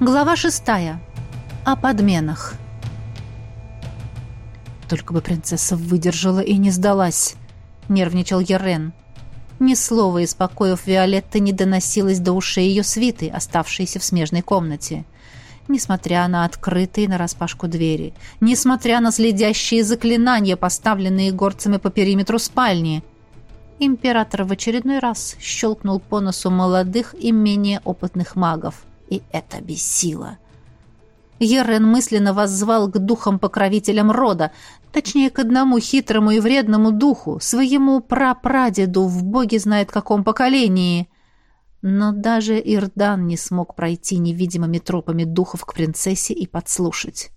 Глава шестая. О подменах. Только бы принцесса выдержала и не сдалась, нервничал Ерен. Ни слова из покоев Виолетты не доносилось до ушей ее свиты, оставшейся в смежной комнате. Несмотря на открытые нараспашку двери, несмотря на следящие заклинания, поставленные горцами по периметру спальни, император в очередной раз щелкнул по носу молодых и менее опытных магов. И это бесило. — Ерен мысленно воззвал к духам-покровителям рода, точнее, к одному хитрому и вредному духу, своему прапрадеду в боги знает каком поколении. Но даже Ирдан не смог пройти невидимыми тропами духов к принцессе и подслушать.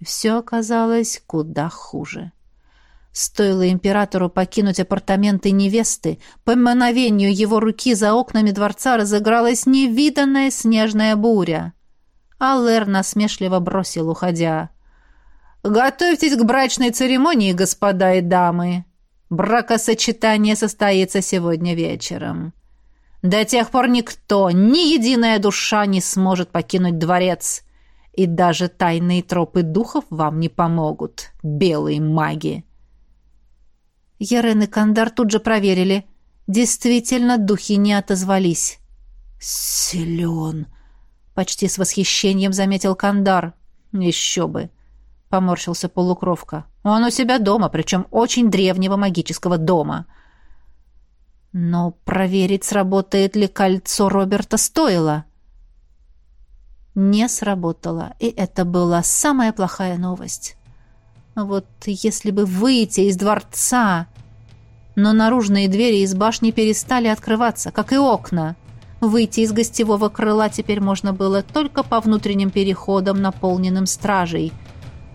Все оказалось куда хуже. Стоило императору покинуть апартаменты невесты, по мановению его руки за окнами дворца разыгралась невиданная снежная буря — Аллер насмешливо бросил, уходя. «Готовьтесь к брачной церемонии, господа и дамы. Бракосочетание состоится сегодня вечером. До тех пор никто, ни единая душа не сможет покинуть дворец, и даже тайные тропы духов вам не помогут, белые маги». Ерен и Кандар тут же проверили. Действительно, духи не отозвались. «Силен!» Почти с восхищением заметил Кандар. Еще бы. Поморщился полукровка. Он у себя дома, причем очень древнего магического дома. Но проверить, сработает ли кольцо Роберта, стоило. Не сработало, и это была самая плохая новость. Вот если бы выйти из дворца... Но наружные двери из башни перестали открываться, как и окна. Выйти из гостевого крыла теперь можно было только по внутренним переходам, наполненным стражей,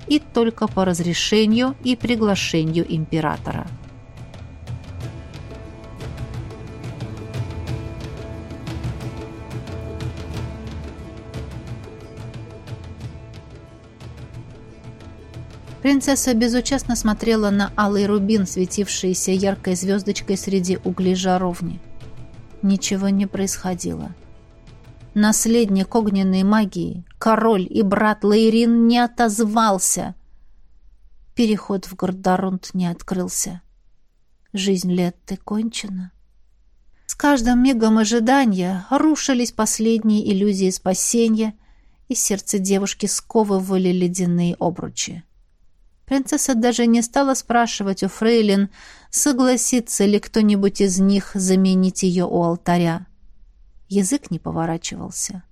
и только по разрешению и приглашению императора. Принцесса безучастно смотрела на алый рубин, светившийся яркой звездочкой среди углей жаровни. Ничего не происходило. Наследник огненной магии, король и брат Лейрин не отозвался. Переход в Гордорунд не открылся. Жизнь Летты кончена. С каждым мигом ожидания рушились последние иллюзии спасения, и сердце девушки сковывали ледяные обручи. Принцесса даже не стала спрашивать у фрейлин, согласится ли кто-нибудь из них заменить ее у алтаря. Язык не поворачивался.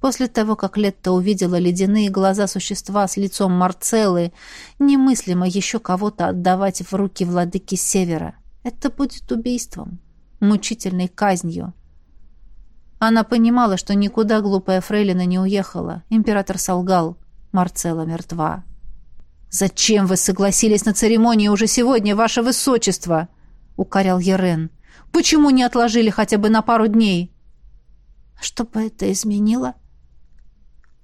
После того, как Летта увидела ледяные глаза существа с лицом Марцеллы, немыслимо еще кого-то отдавать в руки владыки Севера. Это будет убийством, мучительной казнью. Она понимала, что никуда глупая фрейлина не уехала. Император солгал. Марцелла мертва. «Зачем вы согласились на церемонию уже сегодня, ваше высочество?» — укорял Ерен. «Почему не отложили хотя бы на пару дней?» «Что бы это изменило?»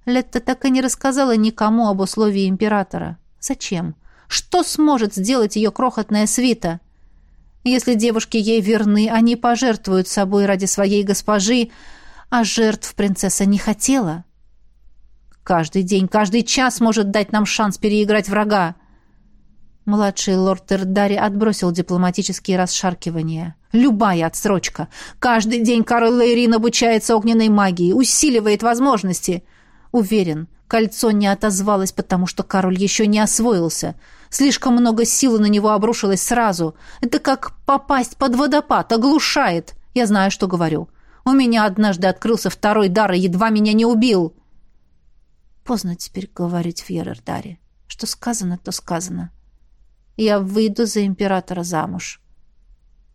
Летта так и не рассказала никому об условии императора. «Зачем? Что сможет сделать ее крохотная свита?» Если девушки ей верны, они пожертвуют собой ради своей госпожи, а жертв принцесса не хотела. Каждый день, каждый час может дать нам шанс переиграть врага. Младший лорд Эрдари отбросил дипломатические расшаркивания. Любая отсрочка. Каждый день Карл Лейрин обучается огненной магии, усиливает возможности. Уверен, кольцо не отозвалось, потому что король еще не освоился. Слишком много силы на него обрушилось сразу. Это как попасть под водопад, оглушает. Я знаю, что говорю. У меня однажды открылся второй дар и едва меня не убил. Поздно теперь говорить в Ерердаре. Что сказано, то сказано. Я выйду за императора замуж.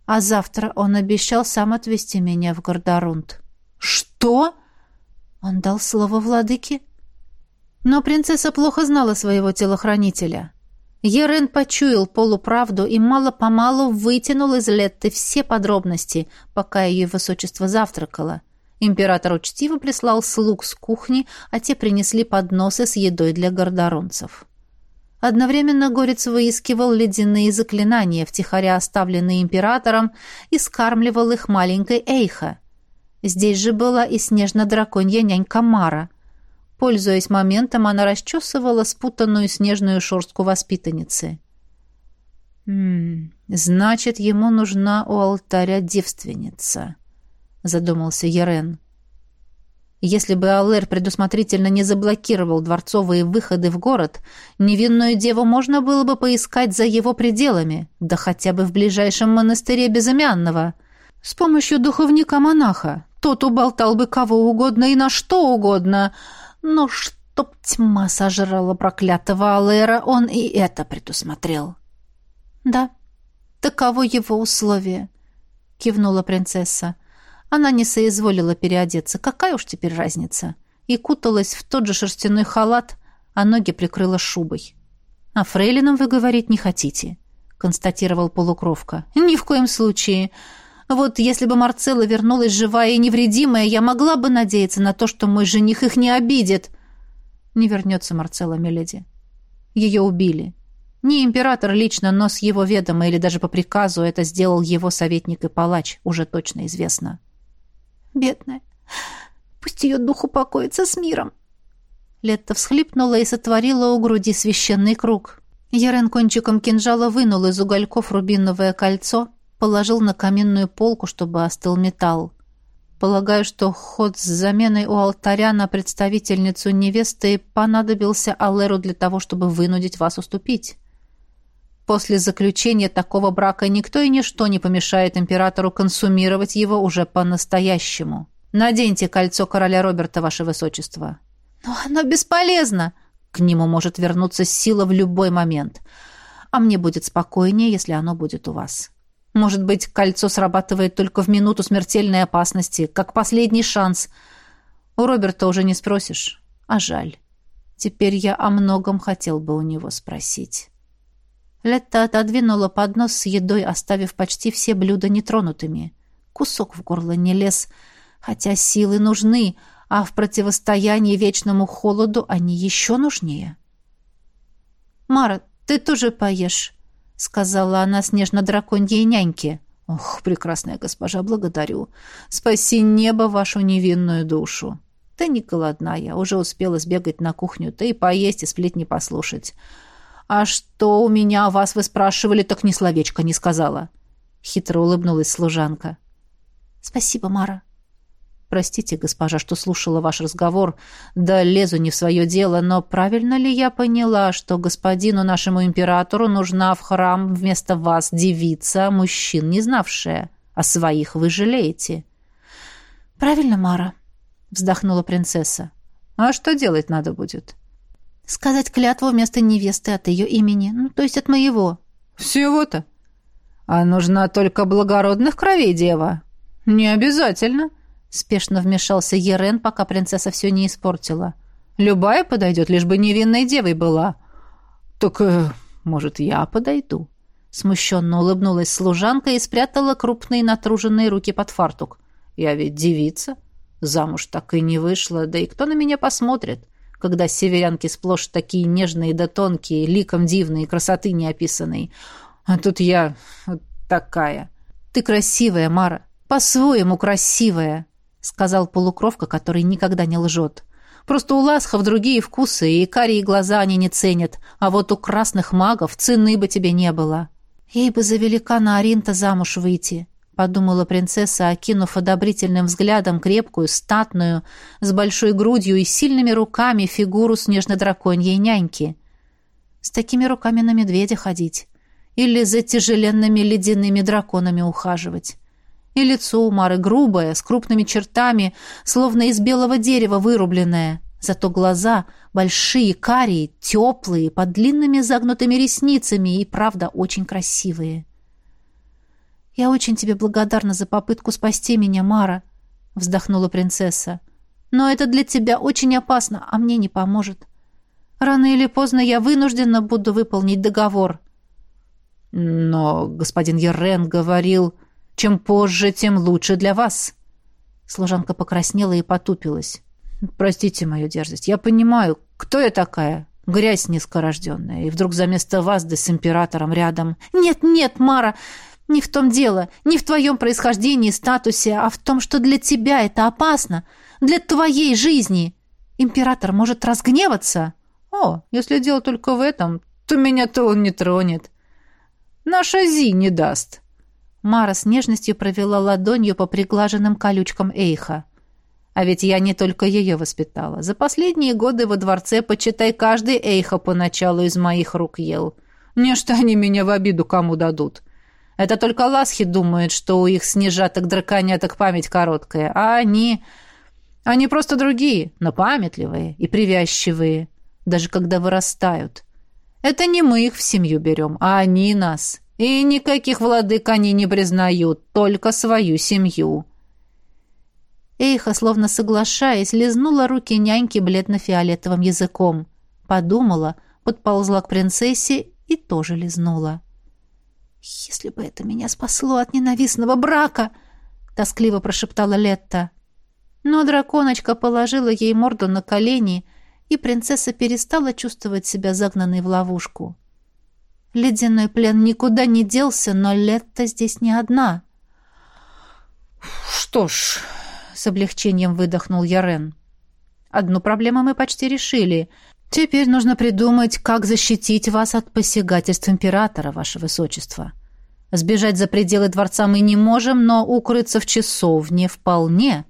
А завтра он обещал сам отвезти меня в Гордорунд. Что? Он дал слово владыке? Но принцесса плохо знала своего телохранителя. Ерен почуял полуправду и мало-помалу вытянул из Летты все подробности, пока ее высочество завтракало — Император учтиво прислал слуг с кухни, а те принесли подносы с едой для гордоронцев. Одновременно Горец выискивал ледяные заклинания, втихаря оставленные императором, и скармливал их маленькой Эйха. Здесь же была и снежно-драконья нянька Мара. Пользуясь моментом, она расчесывала спутанную снежную шорстку воспитанницы. «М -м, «Значит, ему нужна у алтаря девственница», — задумался Ерен. Если бы Аллер предусмотрительно не заблокировал дворцовые выходы в город, невинную деву можно было бы поискать за его пределами, да хотя бы в ближайшем монастыре Безымянного. С помощью духовника-монаха. Тот уболтал бы кого угодно и на что угодно. Но чтоб тьма сожрала проклятого Аллера, он и это предусмотрел. «Да, таково его условие», — кивнула принцесса. Она не соизволила переодеться. Какая уж теперь разница? И куталась в тот же шерстяной халат, а ноги прикрыла шубой. «А фрейлином вы говорить не хотите», — констатировал полукровка. «Ни в коем случае. Вот если бы Марцелла вернулась живая и невредимая, я могла бы надеяться на то, что мой жених их не обидит». «Не вернется Марцелла, миледи. Ее убили. Не император лично, но с его ведома или даже по приказу это сделал его советник и палач, уже точно известно». Бедная. Пусть ее дух упокоится с миром. Летта всхлипнула и сотворила у груди священный круг. Ярен кончиком кинжала вынул из угольков рубиновое кольцо, положил на каменную полку, чтобы остыл металл. Полагаю, что ход с заменой у алтаря на представительницу невесты понадобился Аллеру для того, чтобы вынудить вас уступить. После заключения такого брака никто и ничто не помешает императору консумировать его уже по-настоящему. Наденьте кольцо короля Роберта, ваше высочество. Но оно бесполезно. К нему может вернуться сила в любой момент. А мне будет спокойнее, если оно будет у вас. Может быть, кольцо срабатывает только в минуту смертельной опасности, как последний шанс. У Роберта уже не спросишь. А жаль. Теперь я о многом хотел бы у него спросить. Летта отодвинула поднос с едой, оставив почти все блюда нетронутыми. Кусок в горло не лез, хотя силы нужны, а в противостоянии вечному холоду они еще нужнее. «Мара, ты тоже поешь», — сказала она снежно-драконьей няньке. «Ох, прекрасная госпожа, благодарю. Спаси небо вашу невинную душу. Ты не голодная, уже успела сбегать на кухню, ты и поесть, и сплетни послушать. «А что у меня вас вы спрашивали, так ни словечко не сказала». Хитро улыбнулась служанка. «Спасибо, Мара». «Простите, госпожа, что слушала ваш разговор. Да лезу не в свое дело, но правильно ли я поняла, что господину нашему императору нужна в храм вместо вас девица, мужчин не знавшая? А своих вы жалеете?» «Правильно, Мара», — вздохнула принцесса. «А что делать надо будет?» Сказать клятву вместо невесты от ее имени, ну, то есть от моего. Всего-то? А нужна только благородных кровей дева. Не обязательно, спешно вмешался Ерен, пока принцесса все не испортила. Любая подойдет, лишь бы невинной девой была. Так, э, может, я подойду? Смущенно улыбнулась служанка и спрятала крупные натруженные руки под фартук. Я ведь девица. Замуж так и не вышла, да и кто на меня посмотрит? Когда северянки сплошь такие нежные да тонкие, ликом дивные, красоты неописанной. А тут я вот такая. Ты красивая, Мара, по-своему красивая, сказал полукровка, который никогда не лжет. Просто у ласхов другие вкусы, и карие глаза они не ценят, а вот у красных магов цены бы тебе не было. Ей бы за великана Аринта замуж выйти, подумала принцесса, окинув одобрительным взглядом крепкую, статную, с большой грудью и сильными руками фигуру снежно-драконьей няньки. С такими руками на медведя ходить. Или за тяжеленными ледяными драконами ухаживать. И лицо у Мары грубое, с крупными чертами, словно из белого дерева вырубленное. Зато глаза большие, карие, теплые, под длинными загнутыми ресницами и, правда, очень красивые. — «Я очень тебе благодарна за попытку спасти меня, Мара», — вздохнула принцесса. «Но это для тебя очень опасно, а мне не поможет. Рано или поздно я вынуждена буду выполнить договор». «Но господин Ерен говорил, чем позже, тем лучше для вас». Служанка покраснела и потупилась. «Простите мою дерзость. Я понимаю, кто я такая? Грязь низкорожденная. И вдруг за место вас да с императором рядом...» «Нет, нет, Мара, Не в том дело, не в твоем происхождении, статусе, а в том, что для тебя это опасно, для твоей жизни. Император может разгневаться. О, если дело только в этом, то меня-то он не тронет. Наша Зи не даст. Мара с нежностью провела ладонью по приглаженным колючкам Эйха. А ведь я не только ее воспитала. За последние годы во дворце, почитай, каждый Эйха поначалу из моих рук ел. Не что они меня в обиду кому дадут. Это только ласхи думают, что у их снежаток драконяток память короткая, а они... Они просто другие, но памятливые и привязчивые, даже когда вырастают. Это не мы их в семью берем, а они нас. И никаких владык они не признают, только свою семью. Эйха, словно соглашаясь, лизнула руки няньки бледно-фиолетовым языком. Подумала, подползла к принцессе и тоже лизнула. «Если бы это меня спасло от ненавистного брака!» — тоскливо прошептала Летта. Но драконочка положила ей морду на колени, и принцесса перестала чувствовать себя загнанной в ловушку. Ледяной плен никуда не делся, но Летта здесь не одна. «Что ж...» — с облегчением выдохнул Ярен. «Одну проблему мы почти решили. Теперь нужно придумать, как защитить вас от посягательств императора, ваше высочество. Сбежать за пределы дворца мы не можем, но укрыться в часовне вполне.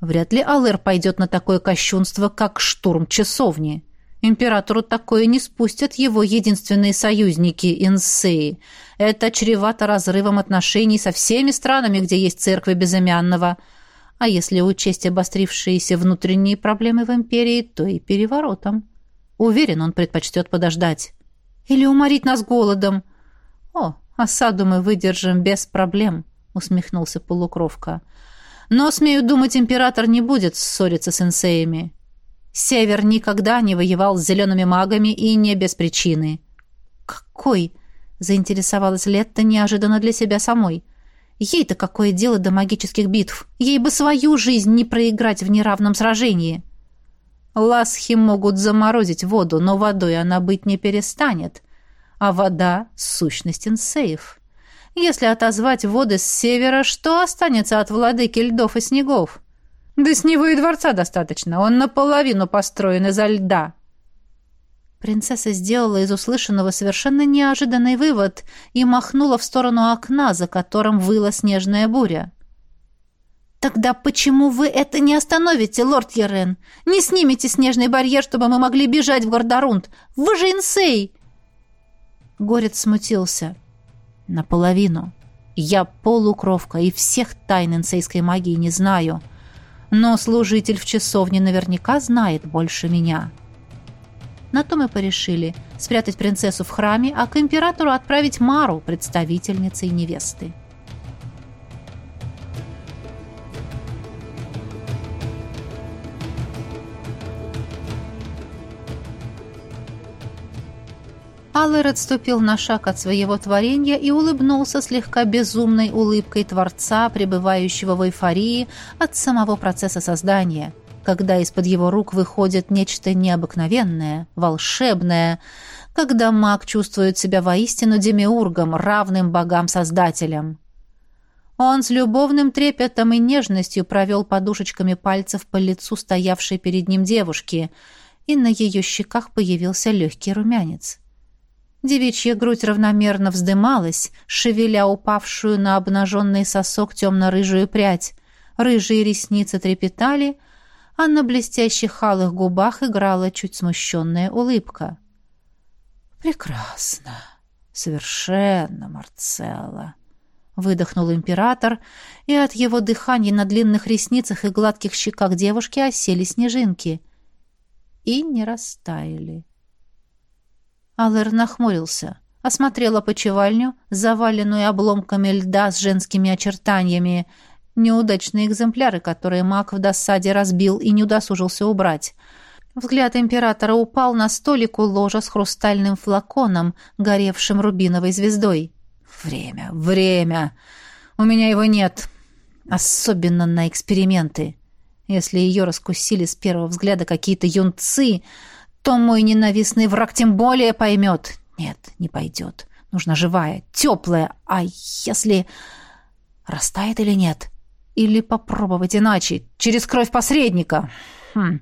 Вряд ли Алэр пойдет на такое кощунство, как штурм часовни. Императору такое не спустят его единственные союзники Инсеи. Это чревато разрывом отношений со всеми странами, где есть церкви безымянного – а если учесть обострившиеся внутренние проблемы в империи, то и переворотом. Уверен, он предпочтет подождать. Или уморить нас голодом. О, осаду мы выдержим без проблем, усмехнулся полукровка. Но, смею думать, император не будет ссориться с инсеями. Север никогда не воевал с зелеными магами и не без причины. «Какой?» — заинтересовалась Летта неожиданно для себя самой. Ей-то какое дело до магических битв? Ей бы свою жизнь не проиграть в неравном сражении. Ласхи могут заморозить воду, но водой она быть не перестанет. А вода — сущность инсеев. Если отозвать воды с севера, что останется от владыки льдов и снегов? Да с него и дворца достаточно, он наполовину построен изо льда. Принцесса сделала из услышанного совершенно неожиданный вывод и махнула в сторону окна, за которым выла снежная буря. «Тогда почему вы это не остановите, лорд Ерен? Не снимете снежный барьер, чтобы мы могли бежать в Гордорунд? Вы же инсей!» Горец смутился. «Наполовину. Я полукровка и всех тайн инсейской магии не знаю. Но служитель в часовне наверняка знает больше меня». На то мы порешили спрятать принцессу в храме, а к императору отправить Мару, представительницей невесты. Аллер отступил на шаг от своего творения и улыбнулся слегка безумной улыбкой Творца, пребывающего в эйфории от самого процесса создания – когда из-под его рук выходит нечто необыкновенное, волшебное, когда маг чувствует себя воистину демиургом, равным богам-создателям. Он с любовным трепетом и нежностью провел подушечками пальцев по лицу стоявшей перед ним девушки, и на ее щеках появился легкий румянец. Девичья грудь равномерно вздымалась, шевеля упавшую на обнаженный сосок темно-рыжую прядь. Рыжие ресницы трепетали — а на блестящих алых губах играла чуть смущенная улыбка. «Прекрасно! Совершенно, Марцелла!» Выдохнул император, и от его дыхания на длинных ресницах и гладких щеках девушки осели снежинки. И не растаяли. Алэр нахмурился, осмотрел опочивальню, заваленную обломками льда с женскими очертаниями, Неудачные экземпляры, которые маг в досаде разбил и не удосужился убрать. Взгляд императора упал на столик у ложа с хрустальным флаконом, горевшим рубиновой звездой. «Время, время! У меня его нет. Особенно на эксперименты. Если ее раскусили с первого взгляда какие-то юнцы, то мой ненавистный враг тем более поймет. Нет, не пойдет. Нужна живая, теплая. А если... Растает или нет? Или попробовать иначе, через кровь посредника? Хм.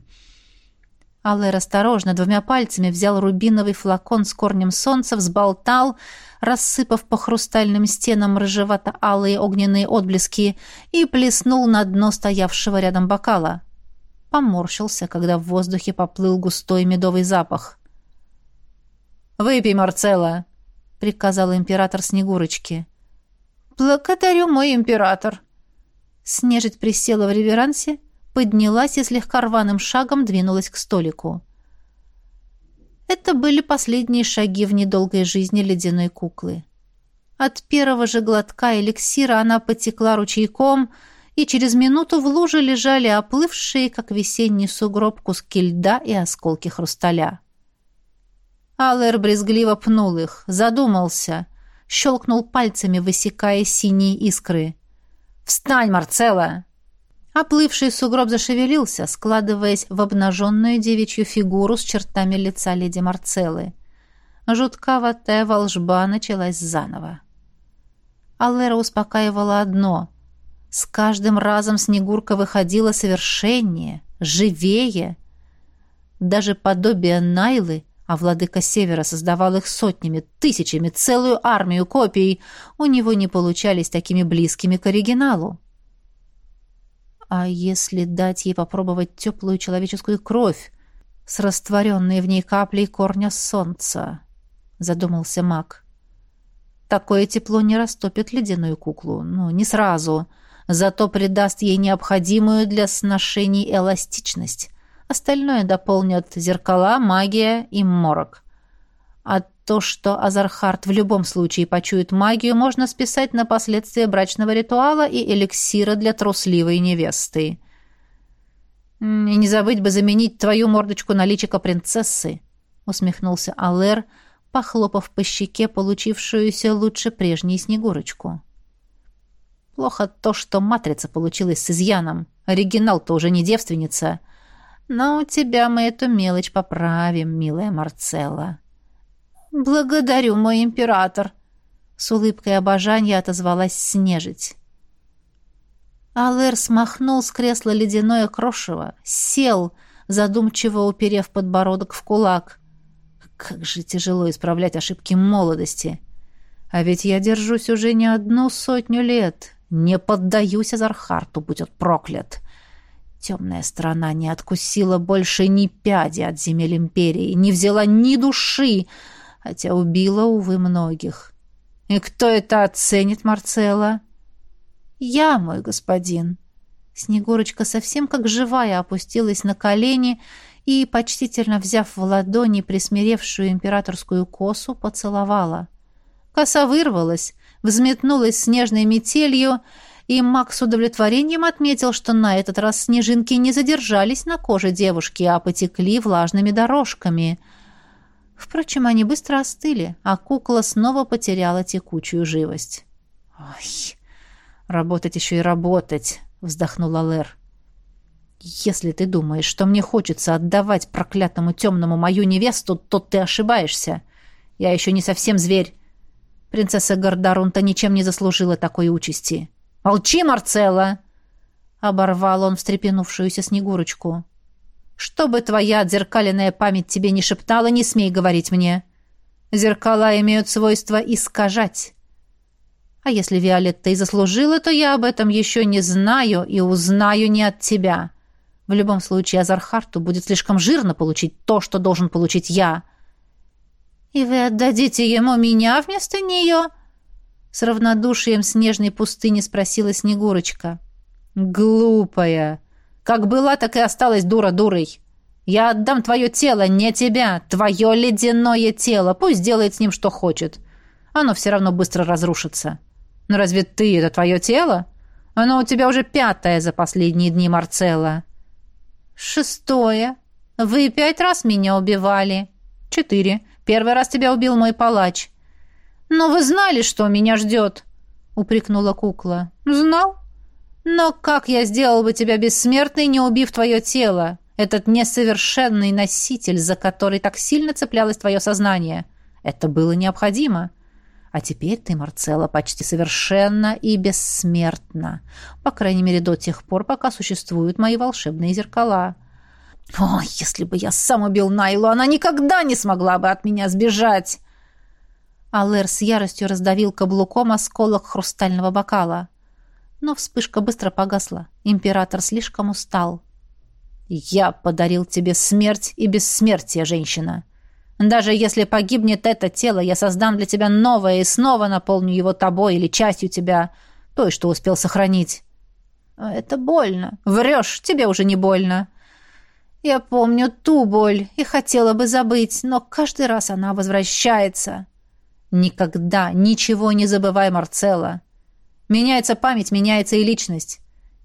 Аллер осторожно двумя пальцами взял рубиновый флакон с корнем солнца, взболтал, рассыпав по хрустальным стенам рыжевато-алые огненные отблески, и плеснул на дно стоявшего рядом бокала. Поморщился, когда в воздухе поплыл густой медовый запах. «Выпей, Марцелла!» — приказал император Снегурочки. «Благодарю, мой император!» Снежить присела в реверансе, поднялась и слегка рваным шагом двинулась к столику. Это были последние шаги в недолгой жизни ледяной куклы. От первого же глотка эликсира она потекла ручейком, и через минуту в луже лежали оплывшие, как весенний сугроб, куски льда и осколки хрусталя. Аллер брезгливо пнул их, задумался, щелкнул пальцами, высекая синие искры. «Встань, Марцелла!» Оплывший сугроб зашевелился, складываясь в обнаженную девичью фигуру с чертами лица леди Марцеллы. Жутковатая волжба началась заново. Аллера успокаивала одно. С каждым разом Снегурка выходила совершеннее, живее. Даже подобие Найлы, а владыка Севера создавал их сотнями, тысячами, целую армию копий, у него не получались такими близкими к оригиналу. А если дать ей попробовать теплую человеческую кровь с растворенной в ней каплей корня солнца? Задумался маг. Такое тепло не растопит ледяную куклу. Ну, не сразу. Зато придаст ей необходимую для сношений эластичность. Остальное дополнят зеркала, магия и морок. А то, что Азархард в любом случае почует магию, можно списать на последствия брачного ритуала и эликсира для трусливой невесты. «И не забыть бы заменить твою мордочку на личико принцессы», — усмехнулся Алэр, похлопав по щеке получившуюся лучше прежней Снегурочку. «Плохо то, что матрица получилась с изъяном. Оригинал-то уже не девственница. Но у тебя мы эту мелочь поправим, милая Марцелла». «Благодарю, мой император!» С улыбкой обожания отозвалась снежить. Алэр смахнул с кресла ледяное крошево, сел, задумчиво уперев подбородок в кулак. Как же тяжело исправлять ошибки молодости. А ведь я держусь уже не одну сотню лет. Не поддаюсь Азархарту, будь он проклят. Темная сторона не откусила больше ни пяди от земель империи, не взяла ни души, хотя убила, увы, многих. И кто это оценит, Марцелла? Я, мой господин. Снегурочка совсем как живая опустилась на колени и, почтительно взяв в ладони присмиревшую императорскую косу, поцеловала. Коса вырвалась, взметнулась снежной метелью, и Мак с удовлетворением отметил, что на этот раз снежинки не задержались на коже девушки, а потекли влажными дорожками — Впрочем, они быстро остыли, а кукла снова потеряла текучую живость. «Ой, работать еще и работать!» — вздохнула Лэр. «Если ты думаешь, что мне хочется отдавать проклятому темному мою невесту, то ты ошибаешься. Я еще не совсем зверь. Принцесса Гордарунта ничем не заслужила такой участи». «Молчи, Марцелла!» — оборвал он встрепенувшуюся Снегурочку. Чтобы твоя отзеркаленная память тебе не шептала, не смей говорить мне. Зеркала имеют свойство искажать. А если Виолетта и заслужила, то я об этом еще не знаю и узнаю не от тебя. В любом случае, Азархарту будет слишком жирно получить то, что должен получить я. И вы отдадите ему меня вместо нее?» С равнодушием снежной пустыни спросила Снегурочка. «Глупая!» Как была, так и осталась дура дурой. Я отдам твое тело, не тебя, твое ледяное тело. Пусть делает с ним, что хочет. Оно все равно быстро разрушится. Но разве ты — это твое тело? Оно у тебя уже пятое за последние дни, Марцелла. Шестое. Вы пять раз меня убивали. Четыре. Первый раз тебя убил мой палач. Но вы знали, что меня ждет, — упрекнула кукла. Знал? Но как я сделал бы тебя бессмертной, не убив твое тело? Этот несовершенный носитель, за который так сильно цеплялось твое сознание. Это было необходимо. А теперь ты, Марцелла, почти совершенно и бессмертна. По крайней мере, до тех пор, пока существуют мои волшебные зеркала. О, если бы я сам убил Найлу, она никогда не смогла бы от меня сбежать!» Алэр с яростью раздавил каблуком осколок хрустального бокала. Но вспышка быстро погасла. Император слишком устал. «Я подарил тебе смерть и бессмертие, женщина. Даже если погибнет это тело, я создам для тебя новое и снова наполню его тобой или частью тебя, той, что успел сохранить». «Это больно. Врешь, тебе уже не больно. Я помню ту боль и хотела бы забыть, но каждый раз она возвращается». «Никогда ничего не забывай, Марцелла. Меняется память, меняется и личность.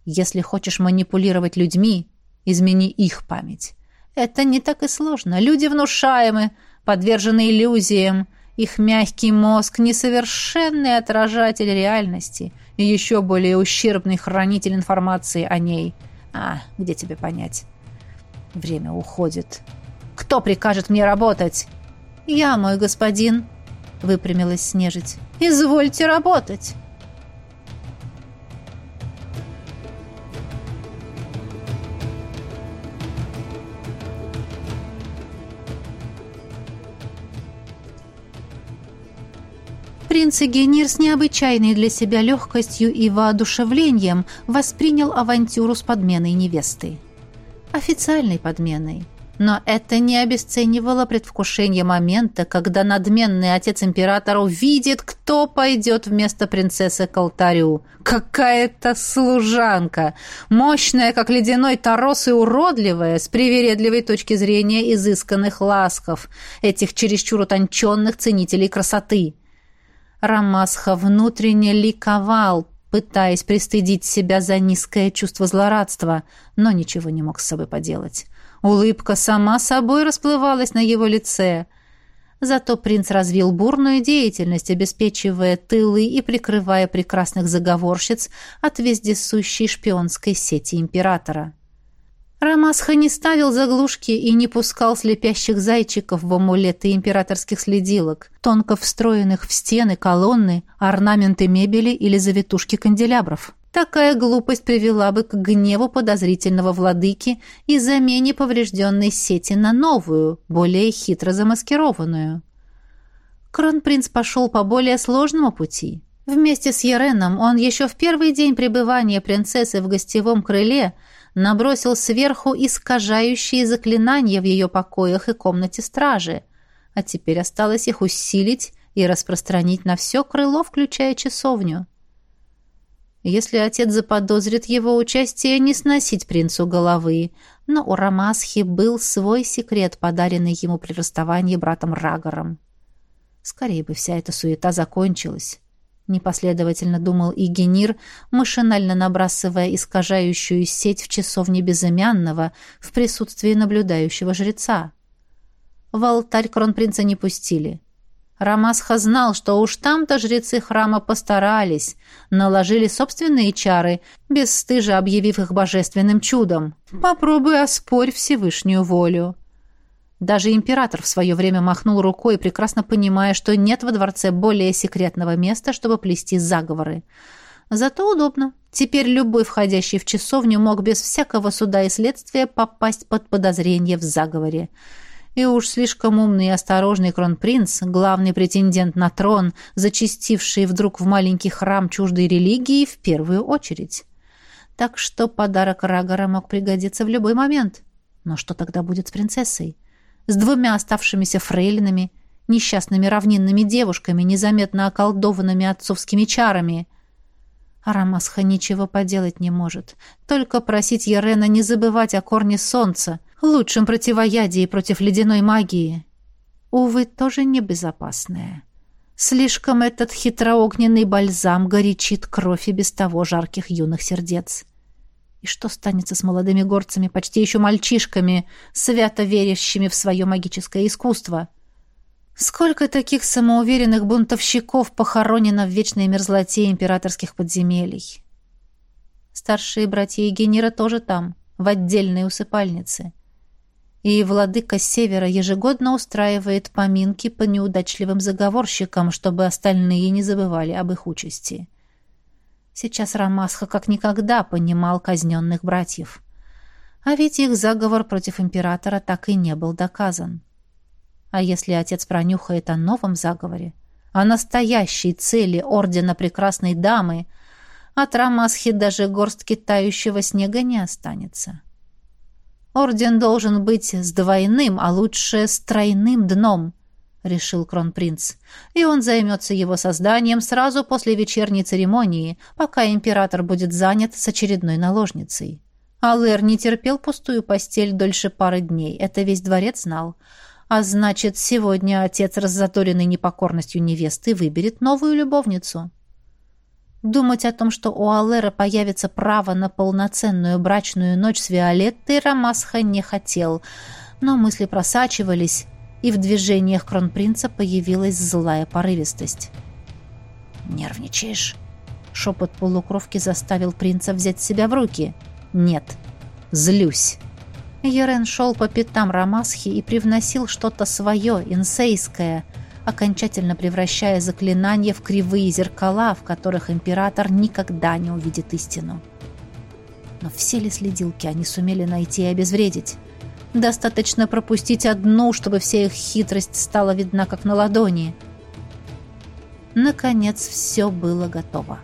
Если хочешь манипулировать людьми, измени их память. Это не так и сложно. Люди внушаемы, подвержены иллюзиям. Их мягкий мозг — несовершенный отражатель реальности и еще более ущербный хранитель информации о ней. А, где тебе понять? Время уходит. Кто прикажет мне работать? Я, мой господин, — выпрямилась снежить. Извольте работать. Принц Эгенир с необычайной для себя легкостью и воодушевлением воспринял авантюру с подменой невесты. Официальной подменой. Но это не обесценивало предвкушение момента, когда надменный отец императора увидит, кто пойдет вместо принцессы к алтарю. Какая-то служанка, мощная, как ледяной торос и уродливая, с привередливой точки зрения изысканных ласков, этих чересчур утонченных ценителей красоты. Рамасха внутренне ликовал, пытаясь пристыдить себя за низкое чувство злорадства, но ничего не мог с собой поделать. Улыбка сама собой расплывалась на его лице. Зато принц развил бурную деятельность, обеспечивая тылы и прикрывая прекрасных заговорщиц от вездесущей шпионской сети императора. Рамасха не ставил заглушки и не пускал слепящих зайчиков в амулеты императорских следилок, тонко встроенных в стены, колонны, орнаменты мебели или завитушки канделябров. Такая глупость привела бы к гневу подозрительного владыки и замене поврежденной сети на новую, более хитро замаскированную. Кронпринц пошел по более сложному пути. Вместе с Ереном он еще в первый день пребывания принцессы в гостевом крыле – набросил сверху искажающие заклинания в ее покоях и комнате стражи, а теперь осталось их усилить и распространить на все крыло, включая часовню. Если отец заподозрит его участие, не сносить принцу головы, но у Рамасхи был свой секрет, подаренный ему при расставании братом Рагором. Скорее бы вся эта суета закончилась. Непоследовательно думал и машинально набрасывая искажающую сеть в часовне безымянного в присутствии наблюдающего жреца. В алтарь кронпринца не пустили. Рамасха знал, что уж там-то жрецы храма постарались, наложили собственные чары, бесстыже объявив их божественным чудом. Попробуй оспорь Всевышнюю волю. Даже император в свое время махнул рукой, прекрасно понимая, что нет во дворце более секретного места, чтобы плести заговоры. Зато удобно. Теперь любой входящий в часовню мог без всякого суда и следствия попасть под подозрение в заговоре. И уж слишком умный и осторожный кронпринц, главный претендент на трон, зачастивший вдруг в маленький храм чуждой религии в первую очередь. Так что подарок Рагора мог пригодиться в любой момент. Но что тогда будет с принцессой? с двумя оставшимися фрейлинами, несчастными равнинными девушками, незаметно околдованными отцовскими чарами. Арамасха ничего поделать не может. Только просить Ярена не забывать о корне солнца, лучшем противоядии против ледяной магии. Увы, тоже небезопасное. Слишком этот хитроогненный бальзам горячит кровь и без того жарких юных сердец. И что станется с молодыми горцами, почти еще мальчишками, свято верящими в свое магическое искусство? Сколько таких самоуверенных бунтовщиков похоронено в вечной мерзлоте императорских подземелий? Старшие братья Егенера тоже там, в отдельной усыпальнице. И владыка Севера ежегодно устраивает поминки по неудачливым заговорщикам, чтобы остальные не забывали об их участи. Сейчас Рамасха как никогда понимал казненных братьев. А ведь их заговор против императора так и не был доказан. А если отец пронюхает о новом заговоре, о настоящей цели Ордена Прекрасной Дамы, от Рамасхи даже горстки тающего снега не останется. Орден должен быть с двойным, а лучше с тройным дном, решил кронпринц. И он займется его созданием сразу после вечерней церемонии, пока император будет занят с очередной наложницей. Алэр не терпел пустую постель дольше пары дней, это весь дворец знал. А значит, сегодня отец, раззадоренный непокорностью невесты, выберет новую любовницу. Думать о том, что у Аллера появится право на полноценную брачную ночь с Виолеттой, Рамасха не хотел, но мысли просачивались, и в движениях кронпринца появилась злая порывистость. «Нервничаешь?» Шепот полукровки заставил принца взять себя в руки. «Нет, злюсь». Ерен шел по пятам Рамасхи и привносил что-то свое, инсейское – окончательно превращая заклинания в кривые зеркала, в которых император никогда не увидит истину. Но все ли следилки они сумели найти и обезвредить? Достаточно пропустить одну, чтобы вся их хитрость стала видна как на ладони. Наконец все было готово.